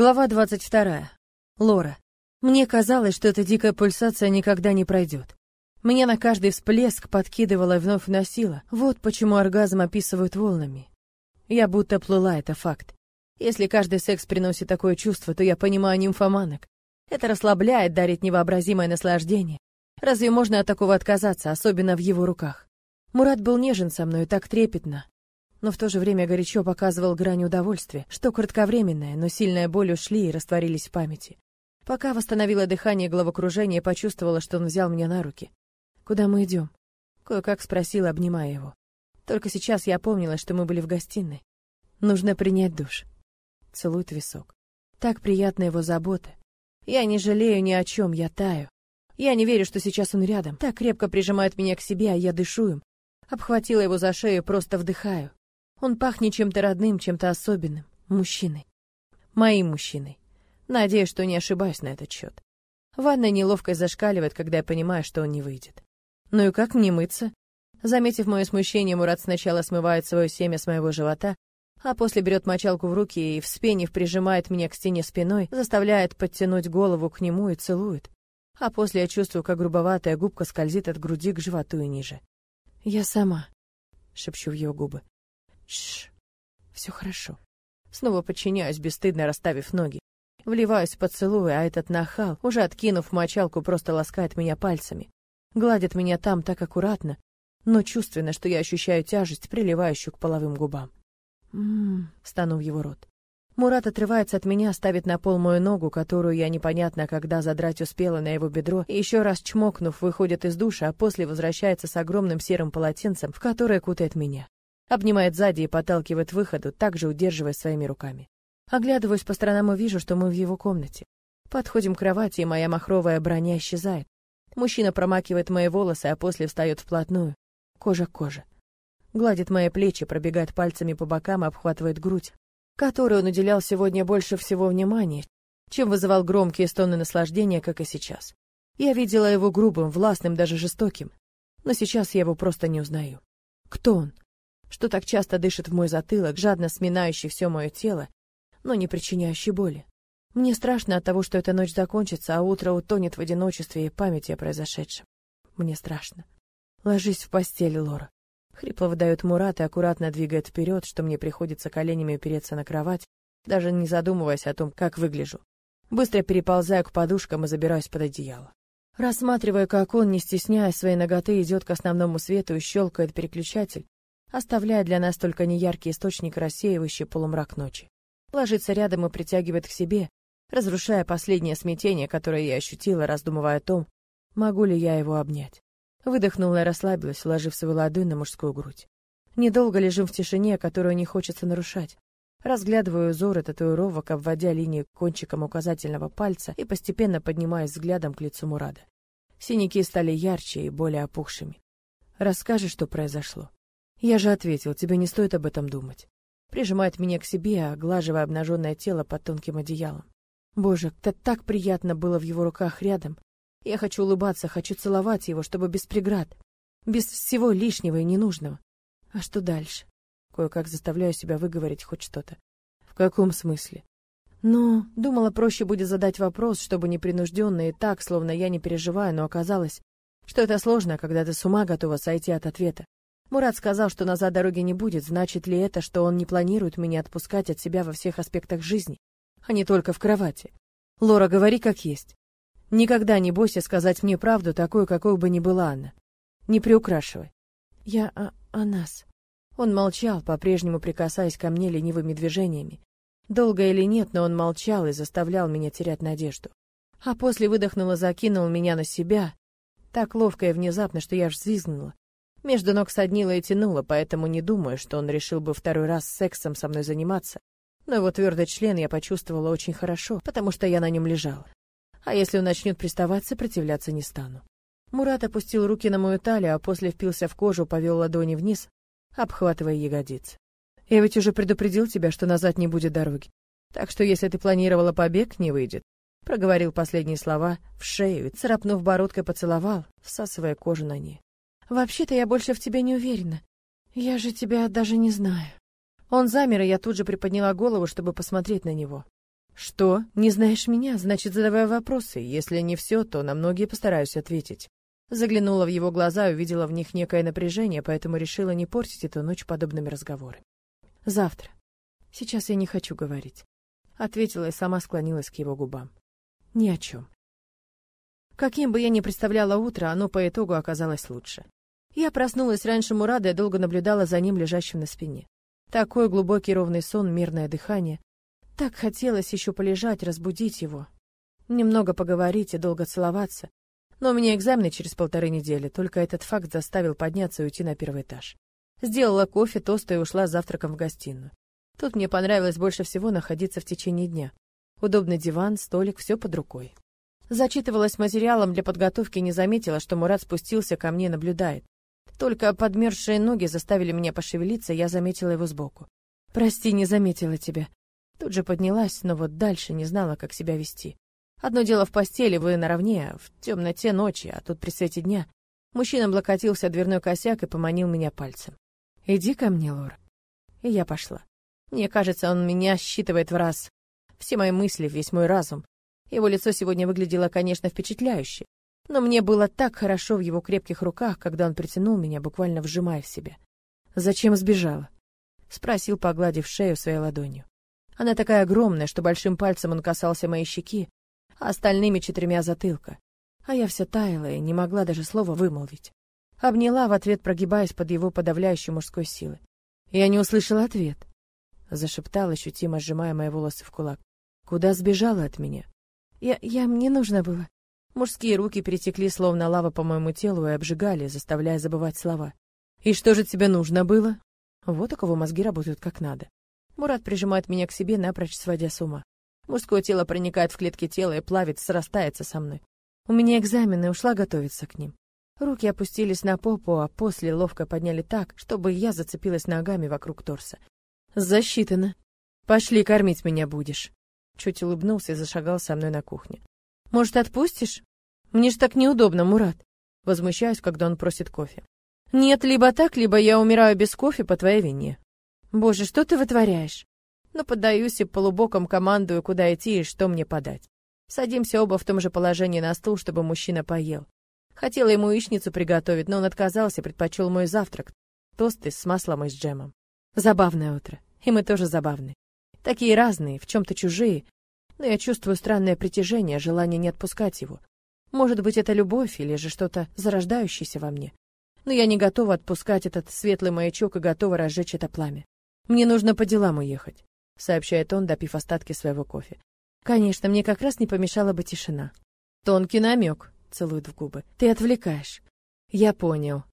Глава 22. Лора. Мне казалось, что эта дикая пульсация никогда не пройдет. Меня на каждый всплеск подкидывало и вновь носило. Вот почему оргазм описывают волнами. Я будто плыла, это факт. Если каждый секс приносит такое чувство, то я понимаю нимфоманок. Это расслабляет, дарит невообразимое наслаждение. Разве можно от такого отказаться, особенно в его руках? Мурат был нежен со мной так трепетно, но в то же время горячо показывал грань удовольствия, что кратковременное, но сильная боль ушли и растворились в памяти. Пока восстановила дыхание и головокружение, почувствовала, что он взял меня на руки. «Куда мы идем?» Кое-как спросила, обнимая его. Только сейчас я помнила, что мы были в гостиной. Нужно принять душ. Целует висок. Так приятна его забота. Я не жалею ни о чем, я таю. Я не верю, что сейчас он рядом. Так крепко прижимает меня к себе, а я дышу им. Обхватила его за шею, просто вдыхаю. Он пахнет чем-то родным, чем-то особенным. Мужчиной. Моим мужчиной. Надеюсь, что не ошибаюсь на этот счет. Ванная неловко зашкаливает, когда я понимаю, что он не выйдет. Ну и как мне мыться? Заметив мое смущение, Мурат сначала смывает свое семя с моего живота, а после берет мочалку в руки и, вспенив, прижимает меня к стене спиной, заставляет подтянуть голову к нему и целует. А после я чувствую, как грубоватая губка скользит от груди к животу и ниже. «Я сама», — шепчу в его губы. Шш. Все хорошо. Снова подчиняюсь, бесстыдно расставив ноги. Вливаюсь в поцелуй, а этот нахал, уже откинув мочалку, просто ласкает меня пальцами. Гладит меня там так аккуратно, но чувственно, что я ощущаю тяжесть, приливающую к половым губам. Ммм, стану в его рот. Мурат отрывается от меня, ставит на пол мою ногу, которую я непонятно когда задрать успела на его бедро, и еще раз чмокнув, выходит из душа, а после возвращается с огромным серым полотенцем, в которое кутает меня. Обнимает сзади и подталкивает к выходу, также удерживая своими руками. Оглядываюсь по сторонам и вижу, что мы в его комнате. Подходим к кровати, и моя махровая броня исчезает. Мужчина промакивает мои волосы, а после встает вплотную. Кожа к коже. Гладит мои плечи, пробегает пальцами по бокам и обхватывает грудь, которой он уделял сегодня больше всего внимания, чем вызывал громкие стоны наслаждения, как и сейчас. Я видела его грубым, властным, даже жестоким. Но сейчас я его просто не узнаю. Кто он? Что так часто дышит в мой затылок, жадно сминающий все мое тело, но не причиняющий боли. Мне страшно от того, что эта ночь закончится, а утро утонет в одиночестве и памяти о произошедшем. Мне страшно. Ложись в постель, Лора. Хрипло выдает Мурат и аккуратно двигает вперед, что мне приходится коленями упереться на кровать, даже не задумываясь о том, как выгляжу. Быстро переползаю к подушкам и забираюсь под одеяло. Рассматривая, как он, не стесняя своей ноготы, идет к основному свету и щелкает переключатель, оставляя для нас только неяркий источник, рассеивающий полумрак ночи. Ложится рядом и притягивает к себе, разрушая последнее смятение, которое я ощутила, раздумывая о том, могу ли я его обнять. Выдохнула и расслабилась, ложив свою ладонь на мужскую грудь. Недолго лежим в тишине, которую не хочется нарушать. Разглядываю узоры татуировок, обводя линии кончиком указательного пальца и постепенно поднимаясь взглядом к лицу Мурада. Синяки стали ярче и более опухшими. Расскажи, что произошло. Я же ответил, тебе не стоит об этом думать. Прижимает меня к себе, оглаживая обнаженное тело под тонким одеялом. Боже, это так приятно было в его руках рядом. Я хочу улыбаться, хочу целовать его, чтобы без преград, без всего лишнего и ненужного. А что дальше? Кое-как заставляю себя выговорить хоть что-то. В каком смысле? Ну, думала, проще будет задать вопрос, чтобы непринужденно и так, словно я не переживаю, но оказалось, что это сложно, когда ты с ума готова сойти от ответа. Мурат сказал, что назад дороги не будет. Значит ли это, что он не планирует меня отпускать от себя во всех аспектах жизни, а не только в кровати? Лора, говори как есть. Никогда не бойся сказать мне правду, такую, какой бы ни была она. Не приукрашивай. Я о, о нас. Он молчал, по-прежнему прикасаясь ко мне ленивыми движениями. Долго или нет, но он молчал и заставлял меня терять надежду. А после выдохнул и закинул меня на себя, так ловко и внезапно, что я взвизгнула, между ног соднило и тянуло, поэтому не думаю, что он решил бы второй раз сексом со мной заниматься. Но его твердый член я почувствовала очень хорошо, потому что я на нем лежала. А если он начнет приставать, сопротивляться не стану. Мурат опустил руки на мою талию, а после впился в кожу, повел ладони вниз, обхватывая ягодицы. Я ведь уже предупредил тебя, что назад не будет дороги. Так что если ты планировала побег, не выйдет. Проговорил последние слова в шею и, царапнув бородкой, поцеловал, всасывая кожу на ней. Вообще-то я больше в тебе не уверена. Я же тебя даже не знаю. Он замер, и я тут же приподняла голову, чтобы посмотреть на него. Что? Не знаешь меня? Значит, задавай вопросы. Если не все, то на многие постараюсь ответить. Заглянула в его глаза и увидела в них некое напряжение, поэтому решила не портить эту ночь подобными разговорами. Завтра. Сейчас я не хочу говорить. Ответила и сама склонилась к его губам. Ни о чем. Каким бы я ни представляла утро, оно по итогу оказалось лучше. Я проснулась раньше Мурада и долго наблюдала за ним, лежащим на спине. Такой глубокий ровный сон, мирное дыхание. Так хотелось еще полежать, разбудить его. Немного поговорить и долго целоваться. Но у меня экзамены через полторы недели, только этот факт заставил подняться и уйти на первый этаж. Сделала кофе, тосты и ушла с завтраком в гостиную. Тут мне понравилось больше всего находиться в течение дня. Удобный диван, столик, все под рукой. Зачитывалась материалом для подготовки и не заметила, что Мурат спустился ко мне и наблюдает. Только подмерзшие ноги заставили меня пошевелиться, я заметила его сбоку. «Прости, не заметила тебя». Тут же поднялась, но вот дальше не знала, как себя вести. Одно дело в постели, вы наравне, в темноте ночи, а тут при свете дня. Мужчина облокотился о дверной косяк и поманил меня пальцем. «Иди ко мне, Лор». И я пошла. Мне кажется, он меня считывает в раз. Все мои мысли, весь мой разум. Его лицо сегодня выглядело, конечно, впечатляюще. Но мне было так хорошо в его крепких руках, когда он притянул меня, буквально вжимая в себя. «Зачем сбежала?» — спросил, погладив шею своей ладонью. Она такая огромная, что большим пальцем он касался моей щеки, а остальными четырьмя затылка. А я все таяла и не могла даже слова вымолвить. Обняла в ответ, прогибаясь под его подавляющей мужской силы. Я не услышала ответ. Зашептала, ощутимо сжимая мои волосы в кулак. Куда сбежала от меня? Я... я... мне нужно было. Мужские руки перетекли, словно лава по моему телу, и обжигали, заставляя забывать слова. «И что же тебе нужно было?» Вот у кого мозги работают как надо. Мурат прижимает меня к себе, напрочь сводя с ума. Мужское тело проникает в клетки тела и плавит, срастается со мной. У меня экзамены, ушла готовиться к ним. Руки опустились на попу, а после ловко подняли так, чтобы я зацепилась ногами вокруг торса. Засчитано. Пошли, кормить меня будешь. Чуть улыбнулся и зашагал со мной на кухню. Может, отпустишь? Мне ж так неудобно, Мурат. Возмущаюсь, когда он просит кофе. Нет, либо так, либо я умираю без кофе по твоей вине. Боже, что ты вытворяешь? но поддаюсь и полубоком командую, куда идти и что мне подать. Садимся оба в том же положении на стул, чтобы мужчина поел. Хотела ему яичницу приготовить, но он отказался, предпочел мой завтрак. Тосты с маслом и с джемом. Забавное утро. И мы тоже забавны. Такие разные, в чем-то чужие. Но я чувствую странное притяжение, желание не отпускать его. Может быть, это любовь или же что-то зарождающееся во мне. Но я не готова отпускать этот светлый маячок и готова разжечь это пламя. Мне нужно по делам уехать сообщает он, допив остатки своего кофе. Конечно, мне как раз не помешала бы тишина. Тонкий намек, целует в губы. Ты отвлекаешь. Я понял.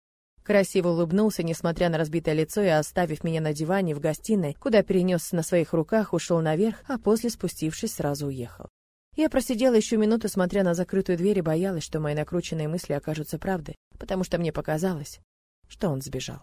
Красиво улыбнулся, несмотря на разбитое лицо, и оставив меня на диване в гостиной, куда перенес на своих руках, ушел наверх, а после, спустившись, сразу уехал. Я просидела еще минуту, смотря на закрытую дверь, и боялась, что мои накрученные мысли окажутся правдой, потому что мне показалось, что он сбежал.